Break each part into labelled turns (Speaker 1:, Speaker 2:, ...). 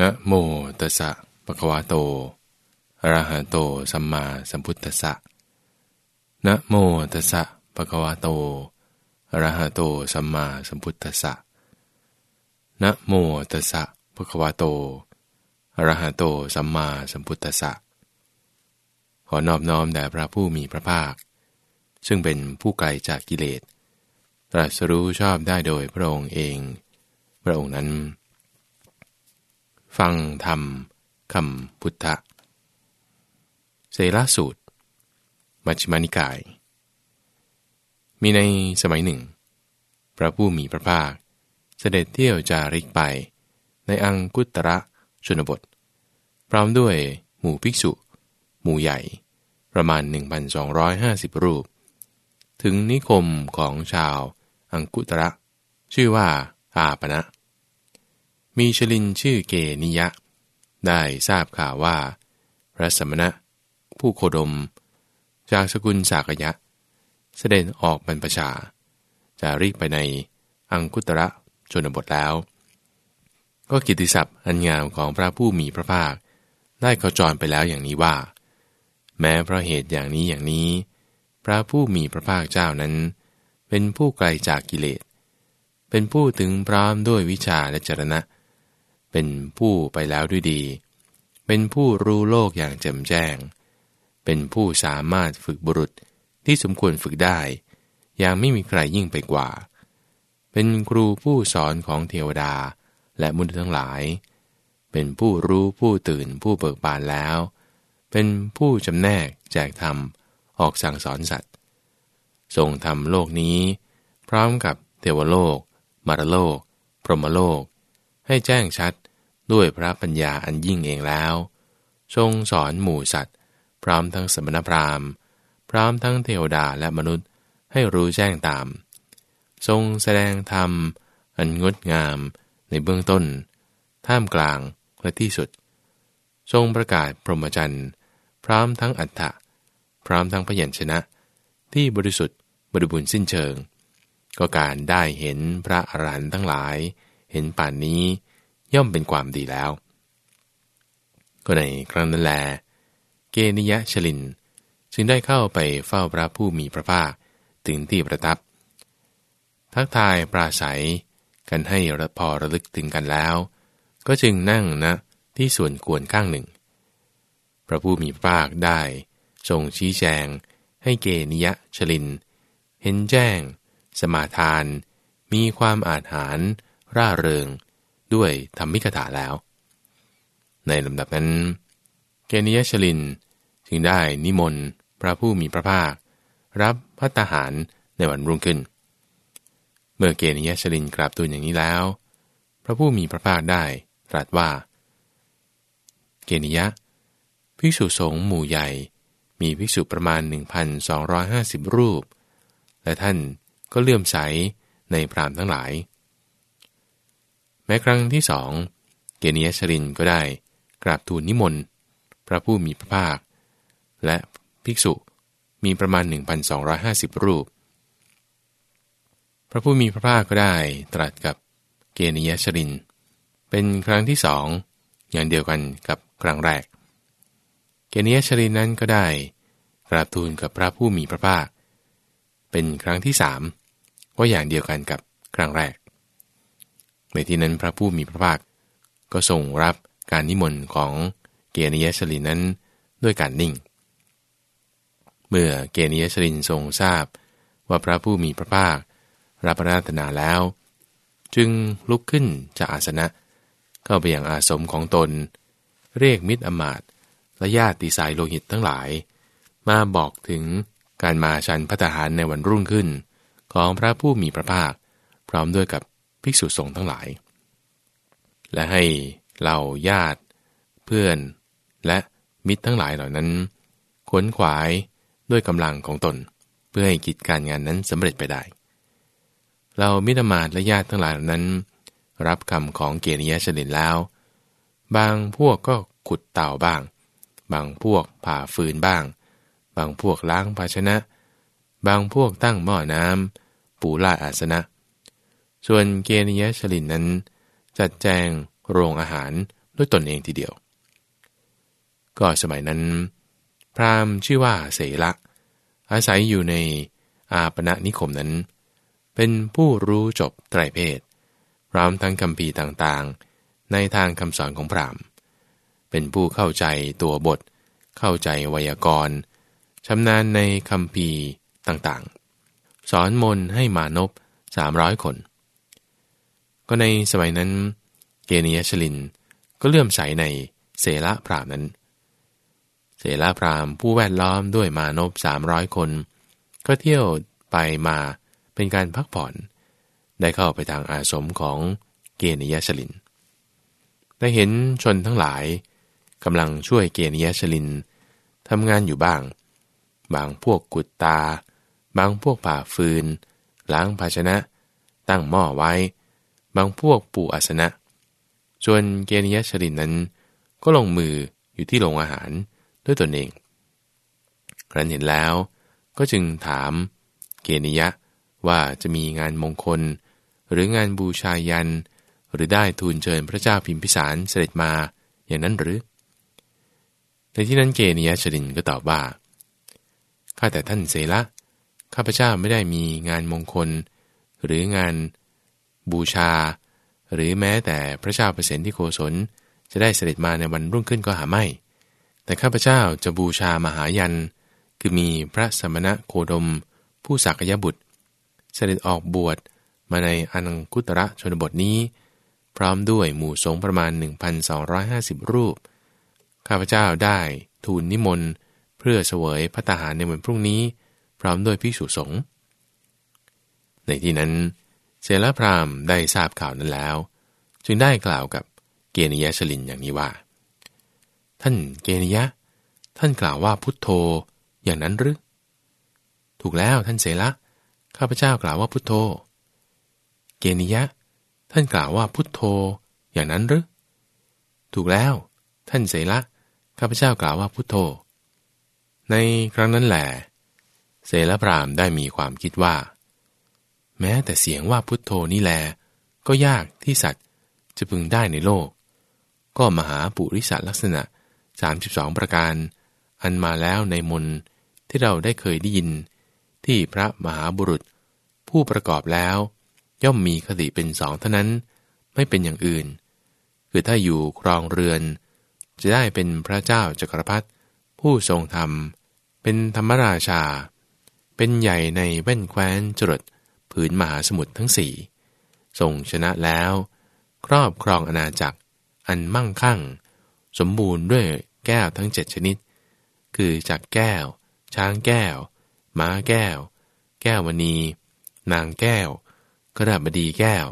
Speaker 1: นะโมตัสสะปะคะวะโตอะระหะโต สัมมาสัมพุทธัสสะนะโมตัสสะปะคะวะโตอะระหะโต สัมมาสัมพุทธัสสะนะโมตัสสะปะคะวะโตอะระหะโต สัมมาสัมพุทธัสสะ ขอนอบน้อมแด่พระผู้มีพระภาค ซึ่งเป็นผู้ไกลจากกิเลส ตรัสรู้ชอบได้โดยพระองค์เอง พระองค์นั้น ฟังธรรมคำพุทธะเสลสูตร มัชฌิมานิกาย มีในสมัยหนึ่ง พระผู้มีพระภาค เสด็จเที่ยวจาริกไป ในอังกุตระชนบท พร้อมด้วยหมู่ภิกษุ หมู่ใหญ่ ประมาณ 1,250 รูป ถึงนิคมของชาวอังกุตระ ชื่อว่าอาปณะ มีชลินชื่อเกนิยะ ได้ทราบข่าวว่า พระสมณะ ผู้โคดม จากสกุลสากยะ เสด็จออกบรรพชา จะรีบไปในอังคุตระชนบทแล้ว ก็กิติศัพท์อันงามของพระผู้มีพระภาค ได้ขจรไปแล้วอย่างนี้ว่า แม้เพราะเหตุอย่างนี้อย่างนี้ พระผู้มีพระภาคเจ้านั้น เป็นผู้ไกลจากกิเลสเป็นผู้ถึงพร้อมด้วยวิชาและจรณะ เป็นผู้ไปแล้วด้วยดี เป็นผู้รู้โลกอย่างแจ่มแจ้ง เป็นผู้สามารถฝึกบุรุษที่สมควรฝึกได้ อย่างไม่มีใครยิ่งไปกว่า เป็นครูผู้สอนของเทวดาและมุนทั้งหลาย เป็นผู้รู้ผู้ตื่นผู้เบิกบานแล้ว เป็นผู้จำแนกแจกธรรมออกสั่งสอนสัตว์ ทรงทำโลกนี้ พร้อมกับเทวโลก มารโลก พรหมโลก ให้แจ้งชัดด้วยพระปัญญาอันยิ่งเองแล้ว ทรงสอนหมู่สัตว์ พร้อมทั้งสมณพราหมณ์ พร้อมทั้งเทวดาและมนุษย์ให้รู้แจ้งตาม ทรงแสดงธรรม อันงดงามในเบื้องต้น ท่ามกลางและที่สุด ทรงประกาศพรหมจรรย์ พร้อมทั้งอัฏฐะพร้อมทั้งพยัญชนะ ที่บริสุทธิ์บริบูรณ์สิ้นเชิง ก็การได้เห็นพระอรหันต์ทั้งหลาย เห็นป่านนี้ย่อมเป็นความดีแล้ว ก็ในครั้งนั้นแล เกนิยะชลิน จึงได้เข้าไปเฝ้าพระผู้มีพระภาคถึงที่ประทับ ทักทายปราศัยกันให้พอระลึกถึงกันแล้ว ก็จึงนั่งนะที่ส่วนกวนข้างหนึ่ง พระผู้มีพระภาคได้ทรงชี้แจงให้เกนิยะชลิน เห็นแจ้ง สมาทาน มีความอาถรรพ์ ร่าเริงด้วยธรรมิกถาแล้ว ในลำดับนั้น เกนิยชลินจึงได้นิมนต์พระผู้มีพระภาครับพระตาหารในวันรุ่งขึ้น เมื่อเกนิยชลินกราบทูลอย่างนี้แล้ว พระผู้มีพระภาคได้ตรัสว่า เกนิยะภิกษุสงฆ์หมู่ใหญ่มีภิกษุประมาณ 1,250 รูป และท่านก็เลื่อมใสในพรามทั้งหลาย แม้ครั้งที่สองเกเนียชรินก็ได้ กราบทูลนิมนต์ พระผู้มีพระภาค และภิกษุมีประมาณ 1,250 รูป พระผู้มีพระภาคก็ได้ตรัสกับเกเนียชริน เป็นครั้งที่สองอย่างเดียวกันกับครั้งแรก เกเนียชรินนั้นก็ได้ กราบทูลกับพระผู้มีพระภาค เป็นครั้งที่สามก็อย่างเดียวกันกับครั้งแรก ในที่นั้นพระผู้มีพระภาค ก็ทรงรับการนิมนต์ของเกณียสลินนั้นด้วยการนิ่ง เมื่อเกณียสลินทรงทราบ ว่าพระผู้มีพระภาครับราตนาแล้ว จึงลุกขึ้นจากอาสนะ เข้าไปอย่างอาสมของตน เรียกมิตรอมาตและญาติสายโลหิตทั้งหลาย มาบอกถึงการมาชันพัฒหารในวันรุ่งขึ้น ของพระผู้มีพระภาค พร้อมด้วยกับ ภิกษุสงฆ์ทั้งหลาย และให้เหล่าญาติ เพื่อนและมิตรทั้งหลายเหล่านั้น ขวนขวายด้วยกำลังของตน เพื่อให้กิจการงานนั้นสำเร็จไปได้ เรามิตรมาตและญาติทั้งหลายเหล่านั้น รับคำของเกียรติยชลินแล้ว บางพวกก็ขุดเต่าบ้าง บางพวกผ่าฟืนบ้าง บางพวกล้างภาชนะ บางพวกตั้งหม้อน้ำปูลาอาสนะ ส่วนเกณยชลินนั้น จัดแจงโรงอาหารด้วยตนเองทีเดียว ก็สมัยนั้น พราหมณ์ชื่อว่าเสละอาศัยอยู่ในอาปณะนิคมนั้น เป็นผู้รู้จบไตรเพศพร้อมทั้งคำพีต่างๆ ในทางคำสอนของพราหมณ์ เป็นผู้เข้าใจตัวบท เข้าใจไวยากรณ์ชำนาญในคำพีต่างๆ สอนมนให้มานพสามร้อยคน ก็ในสมัยนั้น เกเนียชลิน ก็เลื่อมใสในเสละพรามนั้น เสละพรามผู้แวดล้อมด้วยมานพสามร้อยคน ก็เที่ยวไปมาเป็นการพักผ่อน ได้เข้าไปทางอาสมของเกเนียชลิน ได้เห็นชนทั้งหลายกำลังช่วยเกเนียชลินทำงานอยู่บ้าง บางพวกกุดตา บางพวกผ่าฟืน ล้างภาชนะ ตั้งหม้อไว้ บางพวกปูอาสนะ ส่วนเกณยชรินนั้น ก็ลงมืออยู่ที่โรงอาหารด้วยตนเอง ครั้นเห็นแล้วก็จึงถามเกณยะว่าจะมีงานมงคล หรืองานบูชายัน หรือได้ทูลเชิญพระเจ้าพิมพิสารเสด็จมาอย่างนั้นหรือ ในที่นั้นเกณยะชรินก็ตอบว่าข้าแต่ท่านเสละข้าพเจ้าไม่ได้มีงานมงคล หรืองาน บูชา หรือแม้แต่พระเจ้าเปรตที่โกศลจะได้เสด็จมาในวันรุ่งขึ้นก็หาไม่ แต่ข้าพเจ้าจะบูชามหายัน คือมีพระสมณะโคดม ผู้สักยบุตร เสด็จออกบวชมาในอนังคุตระชนบทนี้ พร้อมด้วยหมู่สงประมาณ 1,250 รูป ข้าพเจ้าได้ทูลนิมนต์เพื่อเสวยพระตาหารในวันพรุ่งนี้ พร้อมด้วยพิสุสงฆ์ในที่นั้น เสลพรามได้ทราบข่าวนั้นแล้ว จึงได้กล่าวกับเกณยชลินอย่างนี้ว่า ท่านเกณยะ ท่านกล่าวว่าพุทโธอย่างนั้นหรือ ถูกแล้วท่านเสละข้าพเจ้ากล่าวว่าพุทโธ เกณยะ ท่านกล่าวว่าพุทโธอย่างนั้นหรือ ถูกแล้ว ท่านเสละข้าพเจ้ากล่าวว่าพุทโธ ในครั้งนั้นแหละเสลพรามได้มีความคิดว่า แม้แต่เสียงว่าพุทโธนี่แล ก็ยากที่สัตว์จะพึงได้ในโลก ก็มหาปุริสลักษณะ 32 ประการ อันมาแล้วในมนที่เราได้เคยได้ยิน ที่พระมหาบุรุษ ผู้ประกอบแล้ว ย่อมมีคติเป็นสองเท่านั้น ไม่เป็นอย่างอื่น คือถ้าอยู่ครองเรือน จะได้เป็นพระเจ้าจักรพรรดิผู้ทรงธรรม เป็นธรรมราชา เป็นใหญ่ในแว่นแคว้นจรด ผืนมหาสมุทรทั้งสี่ทรงชนะแล้ว ครอบครองอาณาจักร อันมั่งคั่ง สมบูรณ์ด้วยแก้วทั้งเจ็ดชนิด คือจากแก้ว ช้างแก้ว ม้าแก้ว แก้วมณี นางแก้วกระดบดีแก้ว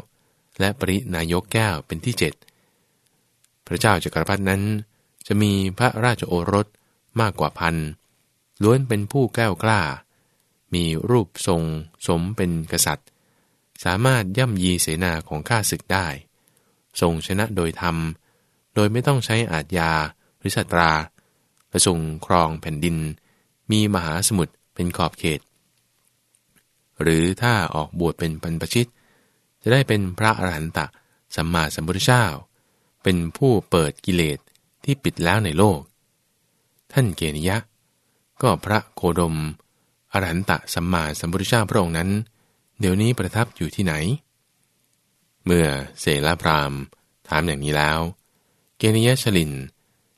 Speaker 1: และปรินายกแก้วเป็นที่เจ็ดพระเจ้าจักรพรรดินั้น จะมีพระราชโอรสมากกว่าพันล้วนเป็นผู้แก้วกล้า มีรูปทรงสมเป็นกษัตริย์ สามารถย่ำยีเสนาของข้าศึกได้ ทรงชนะโดยธรรม โดยไม่ต้องใช้อาจยาหรือสัตราประทรงครองแผ่นดิน มีมหาสมุทรเป็นขอบเขต หรือถ้าออกบวชเป็นปันปชิต จะได้เป็นพระอรหันตะสัมมาสัมพุทธเจ้า เป็นผู้เปิดกิเลสที่ปิดแล้วในโลก ท่านเกณยะ ก็พระโคดม อรหันตะสัมมาสัมพุทธเจ้าพระองค์นั้น เดี๋ยวนี้ประทับอยู่ที่ไหน เมื่อเสลพรามถามอย่างนี้แล้ว เกณยชลิน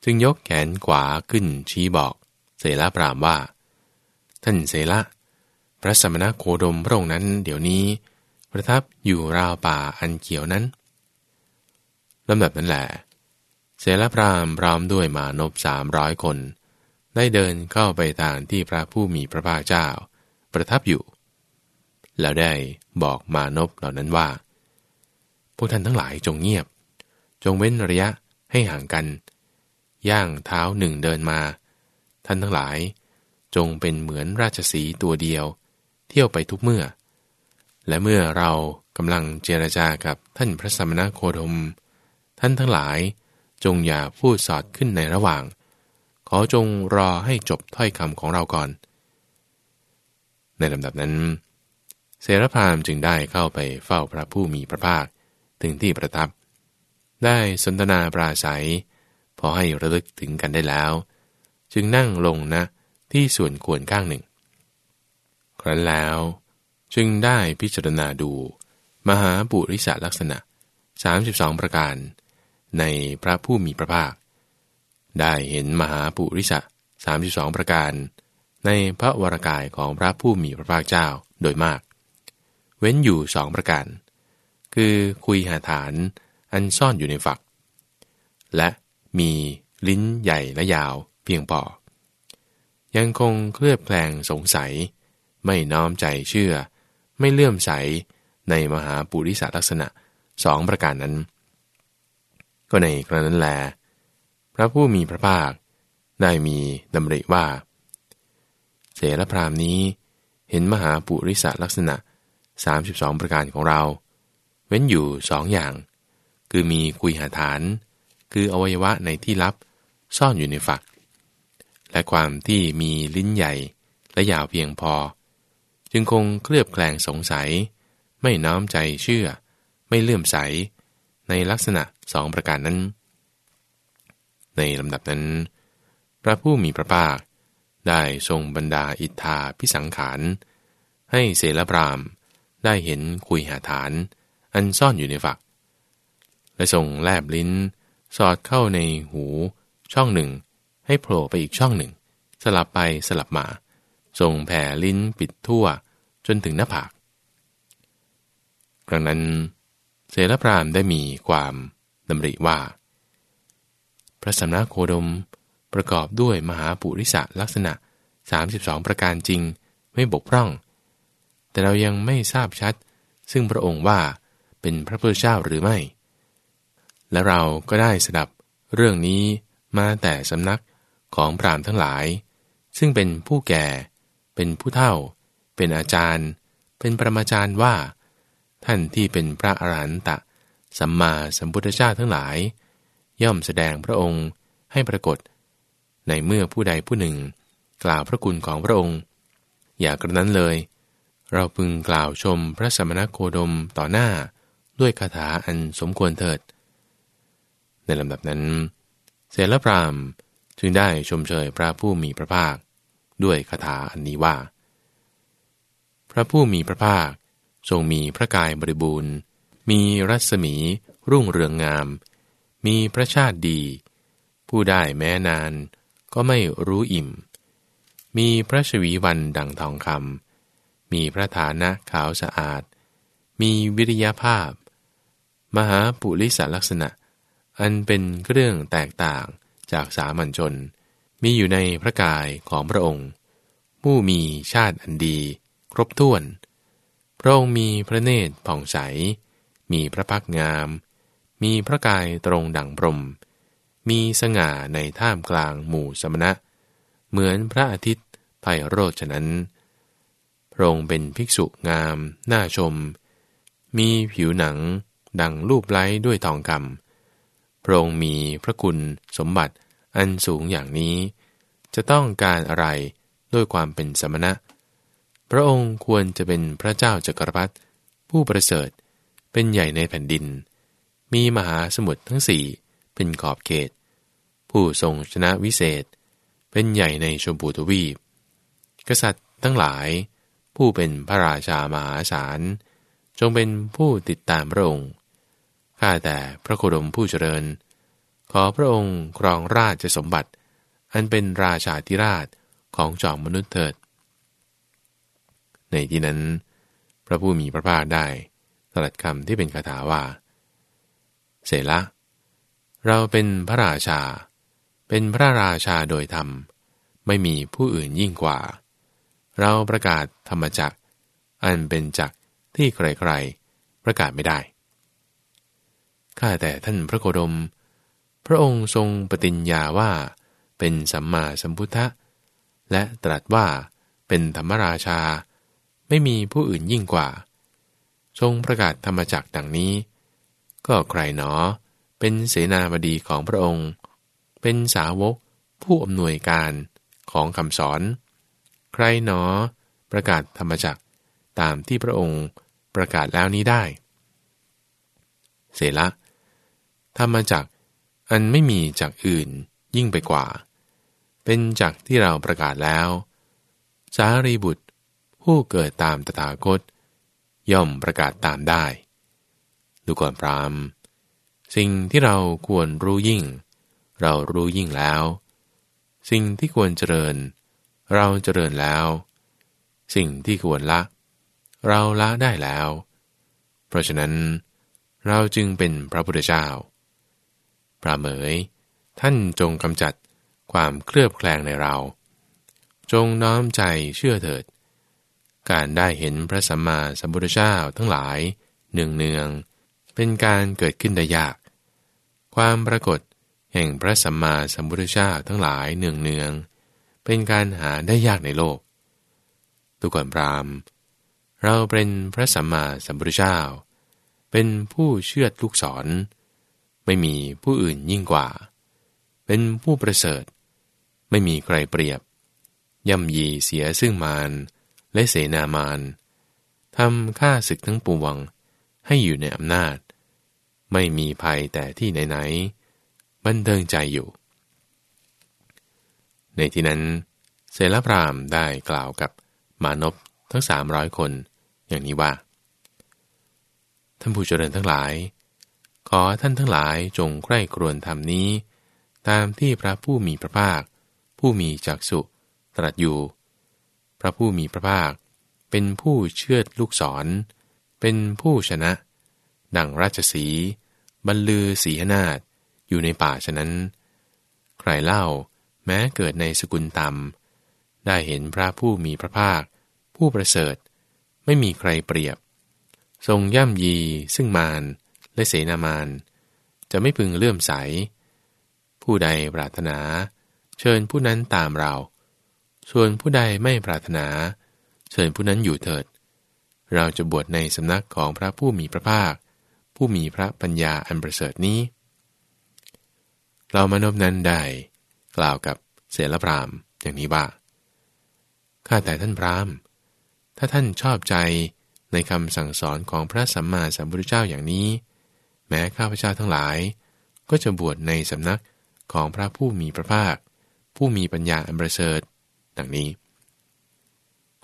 Speaker 1: จึงยกแขนขวาขึ้นชี้บอก เสลพรามว่า ท่านเสละพระสมณโคดมพระองค์นั้น เดี๋ยวนี้ ประทับอยู่ราวป่าอันเขียวนั้นลำดับนั้นแหละเสลพรามพร้อมด้วยมานพสามร้อยคน ได้เดินเข้าไปทางที่พระผู้มีพระภาคเจ้า ประทับอยู่ แล้วได้บอกมานพเหล่านั้นว่า พวกท่านทั้งหลายจงเงียบ จงเว้นระยะให้ห่างกัน ย่างเท้าหนึ่งเดินมา ท่านทั้งหลายจงเป็นเหมือนราชสีตัวเดียว เที่ยวไปทุกเมื่อ และเมื่อเรากำลังเจรจากับท่านพระสมณโคดม ท่านทั้งหลายจงอย่าพูดสอดขึ้นในระหว่าง ขอจงรอให้จบถ้อยคำของเราก่อน ในลำดับนั้น เสรพามจึงได้เข้าไปเฝ้าพระผู้มีพระภาคถึงที่ประทับ ได้สนทนาปราศัย พอให้ระลึกถึงกันได้แล้ว จึงนั่งลงนะที่ส่วนควรข้างหนึ่ง ครั้นแล้วจึงได้พิจารณาดู มหาปุริสลักษณะ 32 ประการ ในพระผู้มีพระภาค ได้เห็นมหาปุริสะ32 ประการ ในพระวรากายของพระผู้มีพระภาคเจ้าโดยมาก เว้นอยู่สองประการ คือคุยหาฐานอันซ่อนอยู่ในฝัก และมีลิ้นใหญ่และยาวเพียงพอยังคงเคลือบแคลงสงสัย ไม่น้อมใจเชื่อ ไม่เลื่อมใสในมหาปุริสลักษณะสองประการนั้น ก็ในครั้นั้นแล ระผู้มีพระภาค ได้มีดำริว่า เสรพรามนี้เห็นมหาปุริสลักษณะ 32 ประการของเรา เว้นอยู่สองอย่าง คือมีคุยหาฐาน คืออวัยวะในที่ลับซ่อนอยู่ในฝัก และความที่มีลิ้นใหญ่และยาวเพียงพอ จึงคงเคลือบแคลงสงสัย ไม่น้อมใจเชื่อ ไม่เลื่อมใส ในลักษณะสองประการนั้น ในลำดับนั้น พระผู้มีพระภาค ได้ทรงบรรดาอิทธาพิสังขาร ให้เสลพรามได้เห็นคุยหาฐาน อันซ่อนอยู่ในฝัก และส่งแลบลิ้น สอดเข้าในหูช่องหนึ่ง ให้โผล่ไปอีกช่องหนึ่ง สลับไปสลับมาส่งแผ่ลิ้นปิดทั่วจนถึงหน้าผากครั้งนั้นเสรพรามได้มีความดำริว่า พระสำนักโคดม ประกอบด้วยมหาปุริสะลักษณะ 32 ประการจริงไม่บกพร่อง แต่เรายังไม่ทราบชัด ซึ่งพระองค์ว่าเป็นพระพุทธเจ้าหรือไม่ และเราก็ได้สดับเรื่องนี้มาแต่สำนักของพรามทั้งหลาย ซึ่งเป็นผู้แก่ เป็นผู้เฒ่า เป็นอาจารย์ เป็นปรมาจารย์ว่า ท่านที่เป็นพระอรหันตะสัมมาสัมพุทธเจ้าทั้งหลาย ย่อมแสดงพระองค์ให้ปรากฏ ในเมื่อผู้ใดผู้หนึ่ง กล่าวพระคุณของพระองค์ อย่ากระนั้นเลย เราพึงกล่าวชมพระสมณโคดมต่อหน้าด้วยคาถาอันสมควรเถิด ในลำดับนั้น เสรพรามจึงได้ชมเชยพระผู้มีพระภาค ด้วยคาถาอันนี้ว่า พระผู้มีพระภาคทรงมีพระกายบริบูรณ์ มีรัศมีรุ่งเรืองงาม มีพระชาติดี ผู้ได้แม้นานก็ไม่รู้อิ่ม มีพระชวีวันดังทองคำมีพระฐานะขาวสะอาด มีวิริยภาพ มหาปุริสลักษณะ อันเป็นเรื่องแตกต่างจากสามัญชน มีอยู่ในพระกายของพระองค์ผู้มีชาติอันดี ครบถ้วน พระองค์มีพระเนตรผ่องใส มีพระพักงาม มีพระกายตรงดั่งพรม มีสง่าในท่ามกลางหมู่สมณะ เหมือนพระอาทิตย์ไพโรจฉะนั้น พระองค์เป็นภิกษุงาม น่าชม มีผิวหนัง ดังรูปไล้ด้วยทองคำพระองค์มีพระคุณสมบัติอันสูงอย่างนี้ จะต้องการอะไรด้วยความเป็นสมณะ พระองค์ควรจะเป็นพระเจ้าจักรพรรดิผู้ประเสริฐเป็นใหญ่ในแผ่นดิน มีมหาสมุทรทั้งสี่เป็นขอบเขต ผู้ทรงชนะวิเศษ เป็นใหญ่ในชมพูทวีป กษัตริย์ทั้งหลาย ผู้เป็นพระราชามหาศาลจงเป็นผู้ติดตามพระองค์ ข้าแต่พระโคดมผู้เจริญ ขอพระองค์ครองราชสมบัติ อันเป็นราชาธิราชของจอมมนุษย์เถิด ในที่นั้น พระผู้มีพระภาคได้ตรัสคำที่เป็นคาถาว่า เสละเราเป็นพระราชา เป็นพระราชาโดยธรรม ไม่มีผู้อื่นยิ่งกว่า เราประกาศธรรมจักอันเป็นจักที่ใครๆ ประกาศไม่ได้ ข้าแต่ท่านพระโคดม พระองค์ทรงปฏิญญาว่า เป็นสัมมาสัมพุทธะ และตรัสว่าเป็นธรรมราชา ไม่มีผู้อื่นยิ่งกว่า ทรงประกาศธรรมจักดังนี้ ก็ใครหนอ เป็นเสนาบดีของพระองค์ เป็นสาวกผู้อำนวยการของคำสอน ใครหนอ ประกาศธรรมจักตามที่พระองค์ประกาศแล้วนี้ได้ เสละธรรมจักอันไม่มีจากอื่นยิ่งไปกว่า เป็นจักที่เราประกาศแล้ว สารีบุตรผู้เกิดตามตถาคต ย่อมประกาศตามได้ ดูก่อนพรามสิ่งที่เราควรรู้ยิ่ง เรารู้ยิ่งแล้ว สิ่งที่ควรเจริญ เราเจริญแล้ว สิ่งที่ควรละ เราละได้แล้ว เพราะฉะนั้น เราจึงเป็นพระพุทธเจ้า พระเหมย ท่านจงกำจัดความเคลือบแคลงในเรา จงน้อมใจเชื่อเถิด การได้เห็นพระสัมมาสัมพุทธเจ้าทั้งหลายเนืองเนือง เป็นการเกิดขึ้นได้ยาก ความปรากฏแห่งพระสัมมาสัมพุทธเจ้าทั้งหลายเนืองเนืองเป็นการหาได้ยากในโลก ตุก่อนพรามเราเป็นพระสัมมาสัมพุทธเจ้า เป็นผู้เชื่อลูกศร ไม่มีผู้อื่นยิ่งกว่า เป็นผู้ประเสริฐ ไม่มีใครเปรียบ ย่ำยีเสียซึ่งมารและเสนามารทำฆ่าศึกทั้งปวงให้อยู่ในอำนาจ ไม่มีภัยแต่ที่ไหนๆบันเทิงใจอยู่ ในที่นั้นเสลพรามได้กล่าวกับมานพทั้งสามร้อยคน อย่างนี้ว่า ท่านผู้เจริญทั้งหลาย ขอท่านทั้งหลายจงใคร่ครวญธรรมนี้ ตามที่พระผู้มีพระภาค ผู้มีจักสุตรัสอยู่ พระผู้มีพระภาค เป็นผู้เชื่อลูกศร เป็นผู้ชนะ ดังราชสี บรรลือสีหนาฏอยู่ในป่าฉะนั้น ใครเล่าแม้เกิดในสกุลต่ำได้เห็นพระผู้มีพระภาค ผู้ประเสริฐ ไม่มีใครเปรียบ ทรงย่ำยีซึ่งมารและเสนามานจะไม่พึงเลื่อมใส ผู้ใดปรารถนา เชิญผู้นั้นตามเรา ส่วนผู้ใดไม่ปรารถนา เชิญผู้นั้นอยู่เถิด เราจะบวชในสำนักของพระผู้มีพระภาค ผู้มีพระปัญญาอันประเสริฐนี้เรามานพนั้นได้ กล่าวกับเสลพรามอย่างนี้ว่าข้าแต่ท่านพรามถ้าท่านชอบใจในคำสั่งสอนของพระสัมมาสัมพุทธเจ้าอย่างนี้ แม้ข้าพเจ้าทั้งหลาย ก็จะบวชในสำนักของพระผู้มีพระภาค ผู้มีปัญญาอันประเสริฐดังนี้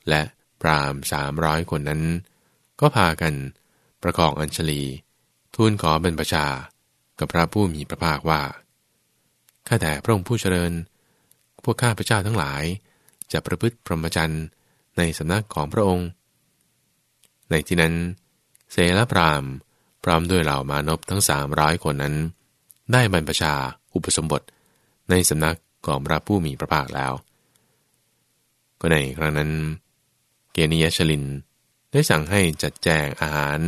Speaker 1: และพรามสามร้อยคนนั้น ก็พากันประกองอัญชลี ทูลขอเป็นประชากับพระผู้มีพระภาคว่า ข้าแต่พระองค์ผู้เจริญ พวกข้าพระเจ้าทั้งหลาย จะประพฤติพรหมจรรย์ในสำนักของพระองค์ ในที่นั้น เสลพรามพร้อมด้วยเหล่ามานพทั้งสามร้อยคนนั้น ได้บรรพชาอุปสมบทในสำนักของพระผู้มีพระภาคแล้ว ก็ในครั้งนั้น เกณียชลินได้สั่งให้จัดแจงอาหาร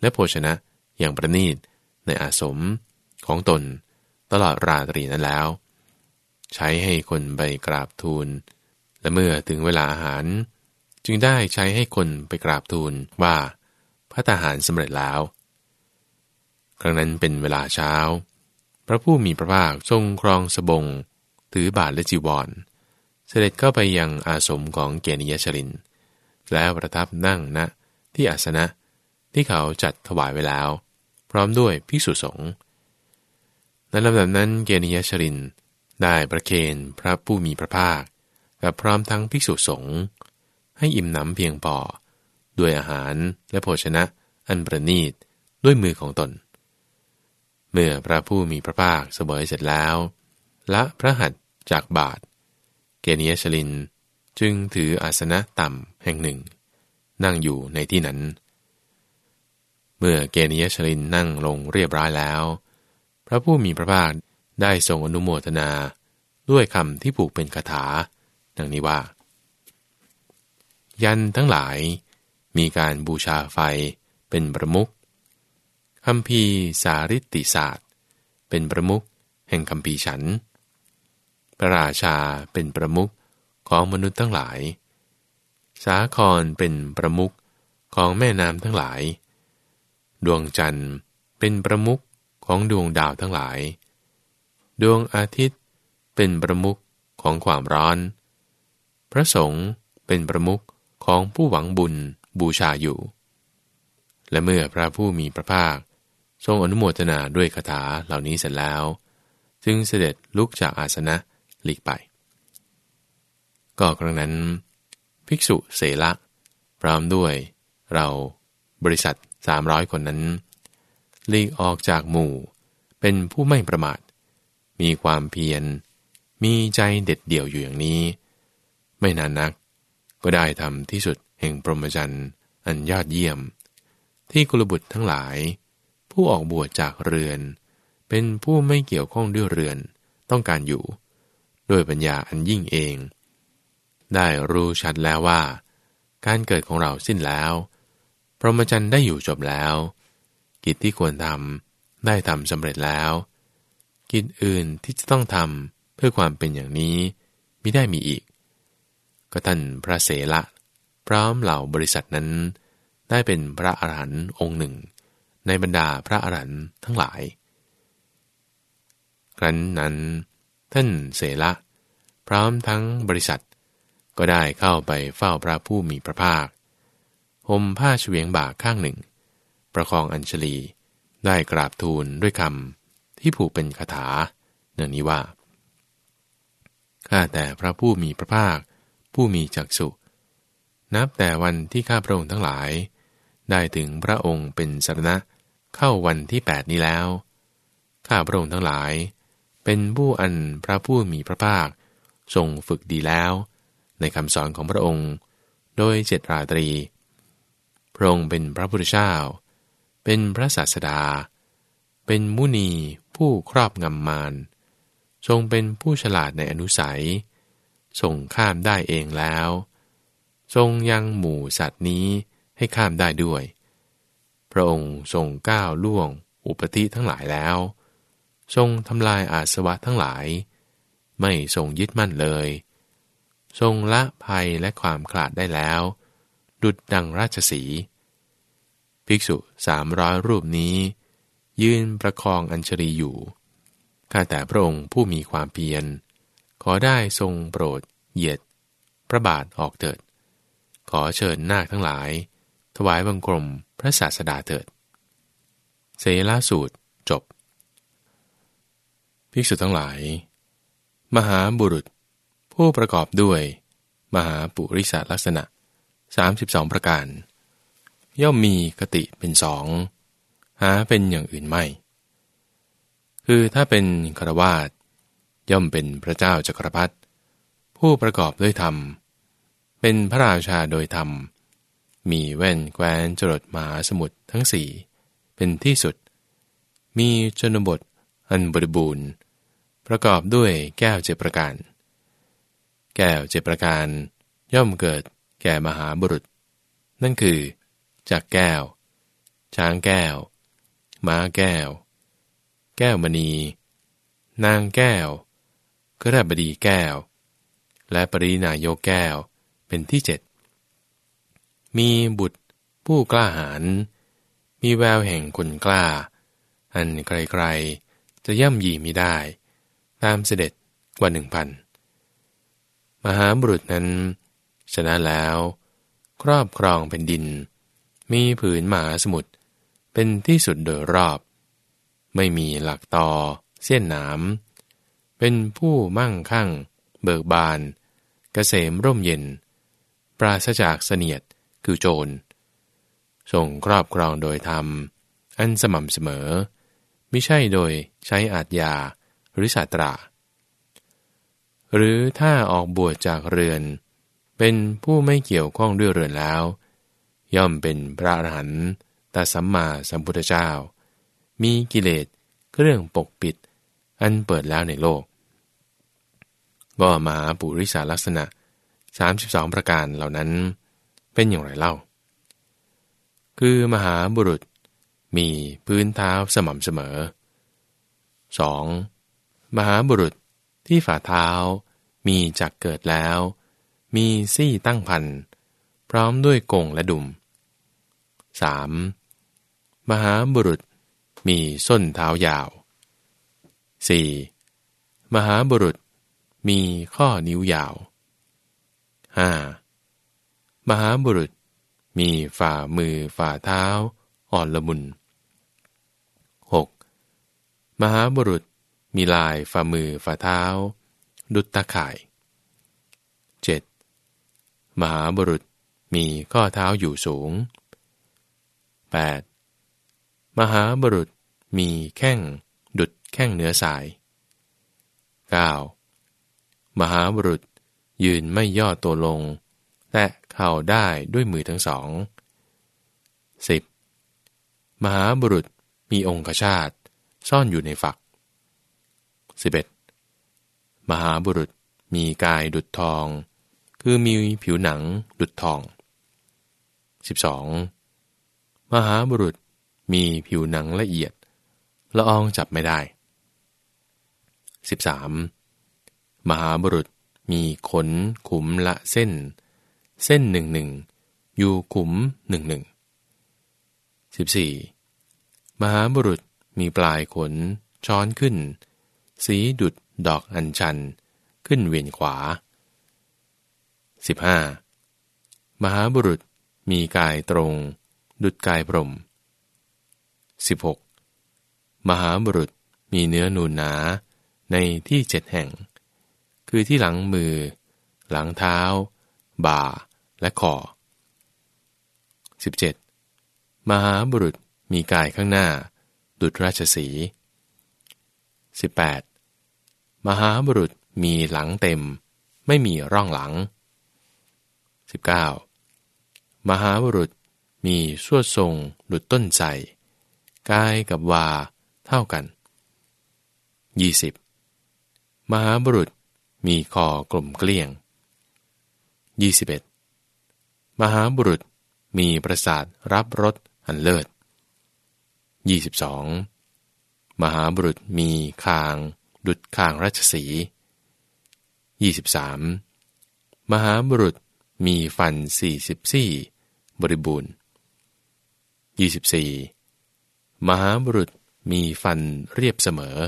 Speaker 1: และโภชนะ อย่างประณีตในอาสมของตน ตลอดราตรีนั้นแล้ว ใช้ให้คนไปกราบทูล และเมื่อถึงเวลาอาหาร จึงได้ใช้ให้คนไปกราบทูลว่าพระทหารสำเร็จแล้ว ครั้งนั้นเป็นเวลาเช้า พระผู้มีพระภาคทรงครองสบง ถือบาทและจีวร เสด็จเข้าไปยังอาสมของเกณยชลิน แล้วประทับนั่งณนะที่อาสนะที่เขาจัดถวายไว้แล้ว พร้อมด้วยภิกษุสงฆ์ในลำดับนั้นเกณยชลินได้ประเคนพระผู้มีพระภาค กับพร้อมทั้งภิกษุสงฆ์ให้อิ่มหนำเพียงพอด้วยอาหารและโภชนะอันประณีตด้วยมือของตน เมื่อพระผู้มีพระภาคเสวยเสร็จแล้วละพระหัตจากบาท เกเนียชลินจึงถืออาสนะต่ำแห่งหนึ่ง นั่งอยู่ในที่นั้น เมื่อเกเนียชลินนั่งลงเรียบร้อยแล้ว พระผู้มีพระภาคได้ทรงอนุโมทนา ด้วยคำที่ผูกเป็นคาถา ดังนี้ว่า ยันทั้งหลายมีการบูชาไฟเป็นประมุขคำพีสาริติศาสตร์ เป็นประมุขแห่งคำพีฉัน พระราชาเป็นประมุขของมนุษย์ทั้งหลาย สาครเป็นประมุขของแม่น้ำทั้งหลาย ดวงจันทร์เป็นประมุขของดวงดาวทั้งหลาย ดวงอาทิตย์เป็นประมุขของความร้อน พระสงฆ์เป็นประมุขของผู้หวังบุญบูชาอยู่ และเมื่อพระผู้มีพระภาค ทรงอนุโมทนาด้วยคาถาเหล่านี้เสร็จแล้ว จึงเสด็จลุกจากอาสนะหลีกไป ก็ครั้งนั้น ภิกษุเสละพร้อมด้วยเราบริษัท 300 คนนั้นลีกออกจากหมู่ เป็นผู้ไม่ประมาท มีความเพียร มีใจเด็ดเดี่ยวอยู่อย่างนี้ ไม่นานนัก ก็ได้ทำที่สุดแห่งปรมจันทร์อันยอดเยี่ยม ที่กุลบุตรทั้งหลาย ผู้ออกบวชจากเรือน เป็นผู้ไม่เกี่ยวข้องด้วยเรือนต้องการอยู่ ด้วยปัญญาอันยิ่งเอง ได้รู้ชัดแล้วว่า การเกิดของเราสิ้นแล้ว พรหมจรรย์ได้อยู่จบแล้ว กิจที่ควรทำได้ทำสำเร็จแล้ว กิจอื่นที่จะต้องทำเพื่อความเป็นอย่างนี้มิได้มีอีก ก็ท่านพระเสละพร้อมเหล่าบริษัทนั้น ได้เป็นพระอรหันต์องค์หนึ่ง ในบรรดาพระอรหันต์ทั้งหลาย ครั้นนั้น ท่านเสละพร้อมทั้งบริษัทก็ได้เข้าไปเฝ้าพระผู้มีพระภาค ห่มผ้าเฉียงบ่าข้างหนึ่ง ประคองอัญชลี ได้กราบทูลด้วยคำที่ผูกเป็นคาถาเนื่องนี้ว่าข้าแต่พระผู้มีพระภาค ผู้มีจักสุนับแต่วันที่ข้าพระองค์ทั้งหลาย ได้ถึงพระองค์เป็นสรณะเข้าวันที่แปดนี้แล้ว ข้าพระองค์ทั้งหลาย เป็นผู้อันพระผู้มีพระภาคทรงฝึกดีแล้ว ในคำสอนของพระองค์ โดยเจตราตรี ระองค์เป็นพระพุทธเจ้า เป็นพระศาสดา เป็นมุนีผู้ครอบงำมาร ทรงเป็นผู้ฉลาดในอนุสัย ทรงข้ามได้เองแล้ว ทรงยังหมู่สัตว์นี้ให้ข้ามได้ด้วย พระองค์ทรงก้าวล่วง อุปธิทั้งหลายแล้ว ทรงทำลายอาสวะทั้งหลาย ไม่ทรงยึดมั่นเลย ทรงละภัยและความขลาดได้แล้ว ดุดดังราชสี ภิกษุสามร้อยรูปนี้ ยืนประคองอัญชรีอยู่ ข้าแต่พระองค์ผู้มีความเพียร ขอได้ทรงโปรด เหยียด พระบาทออกเถิด ขอเชิญนาคทั้งหลาย ถวายบังคมพระศาสดาเถิด เสลาสูตรจบ ภิกษุทั้งหลาย มหาบุรุษ ผู้ประกอบด้วย มหาปุริสลักษณะ 32 ประการ ย่อมมีกติเป็นสอง หาเป็นอย่างอื่นไม่ คือถ้าเป็นครวาสย่อมเป็นพระเจ้าจักรพรรดิผู้ประกอบด้วยธรรม เป็นพระราชาโดยธรรม มีแว่นแคว้นจรดมหาสมุทรทั้งสี่เป็นที่สุด มีชนบทอันบริบูรณ์ ประกอบด้วยแก้วเจประการ แก้วเจประการย่อมเกิดแก่มหาบุรุษ นั่นคือ จากแก้ว ช้างแก้ว ม้าแก้ว แก้วมณี นางแก้วกระบดีแก้ว และปรินายกแก้วเป็นที่เจ็ดมีบุตรผู้กล้าหาญมีแววแห่งคนกล้า อันไกลๆจะย่ำยีมิได้ ตามเสด็จกว่าหนึ่งพันมหาบุรุษนั้น ชนะแล้ว ครอบครองเป็นดิน มีผืนหมาสมุทรเป็นที่สุดโดยรอบ ไม่มีหลักต่อ เส้นหนาม เป็นผู้มั่งคั่ง เบิกบานกเกษมร่มเย็น ปราศจากเสนียดคือโจรส่งครอบครองโดยธรรม อันสม่ำเสมอ ไม่ใช่โดยใช้อาทยาหรือศาตรา หรือถ้าออกบวชจากเรือน เป็นผู้ไม่เกี่ยวข้องด้วยเรือนแล้ว ย่อมเป็นพระอรหันต์ตาสัมมาสัมพุทธเจ้า มีกิเลสเครื่องปกปิด อันเปิดแล้วในโลก ก็มหาปุริสาลักษณะ 32 ประการเหล่านั้นเป็นอย่างไรเล่า คือมหาบุรุษมีพื้นเท้าสม่ำเสมอ 2. มหาบุรุษที่ฝ่าเท้ามีจักเกิดแล้ว มีซี่ตั้งพันพร้อมด้วยกงและดุม 3. มหาบุรุษมีส้นเท้ายาว 4. มหาบุรุษมีข้อนิ้วยาว 5. มหาบุรุษมีฝ่ามือฝ่าเท้า อ่อนละมุนมหาบุรุษมีลายฝ่ามือฝ่าเท้า ดุจตะข่าย 7. มหาบุรุษมีข้อเท้าอยู่สูง 8. มหาบุรุษมีแข้ง ดุดแข้งเนื้อสาย 9. มหาบุรุษยืนไม่ย่อตัวลง และเข่าได้ด้วยมือทั้งสอง 10. มหาบุรุษมีองคชาตซ่อนอยู่ในฝัก 11. มหาบุรุษมีกายดุดทอง คือมีผิวหนังดุดทอง 12. มหาบุรุษมีผิวหนังละเอียด ละอองจับไม่ได้ 13. มหาบุรุษมีขนขุมละเส้น เส้นหนึ่งหนึ่งอยู่ขุมหนึ่งหนึ่ง 14. มหาบุรุษมีปลายขน ช้อนขึ้น สีดุดดอกอัญชัน ขึ้นเวียนขวา 15. มหาบุรุษมีกายตรง ดุดกายพรม 16. มหาบุรุษมีเนื้อนูนหนาในที่เจ็ดแห่ง คือที่หลังมือ หลังเท้า บ่า และคอ 17. มหาบุรุษมีกายข้างหน้า ดุจราชสี 18. มหาบุรุษมีหลังเต็ม ไม่มีร่องหลัง 19. มหาบุรุษ มีส่วทรงดุดต้นใสกายกับวาเท่ากัน 20. มหาบุรุษมีคอกลมเกลี้ยง 21. มหาบุรุษมีประสาทรับรสอันเลิศ 22. มหาบุรุษมีคาง ดุดคางราชสี 23. มหาบุรุษมีฟันสี่สิบสี่บริบูรณ์ 24. มหาบุรุษมีฟันเรียบเสมอ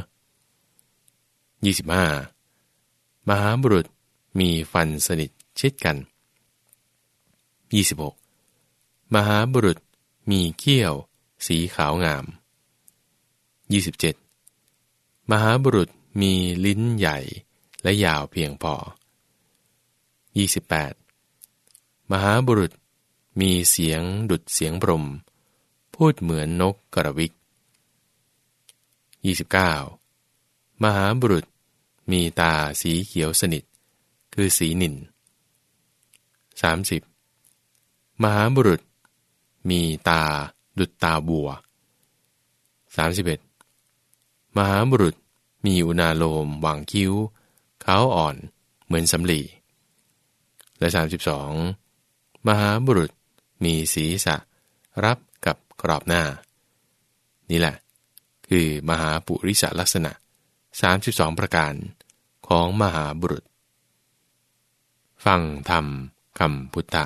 Speaker 1: 25. มหาบุรุษมีฟันสนิทชิดกัน 26. มหาบุรุษมีเขี้ยว สีขาวงาม 27. มหาบุรุษมีลิ้นใหญ่และยาวเพียงพอ 28. มหาบุรุษมีเสียงดุดเสียงพรม พูดเหมือนนกกระวิก 29. มหาบุรุษมีตาสีเขียวสนิท คือสีนิน 30. มหาบุรุษ มีตาดุดตาบัว 31. มหาบุรุษมีอุณาโลมวางคิ้วขาวอ่อนเหมือนสำลี และ 32. มหาบุรุษมีศีรษะ รับ กรอบหน้า นี่แหละ คือมหาปุริสลักษณะ 32 ประการของมหาบุรุษ ฟังธรรมคำพุทธ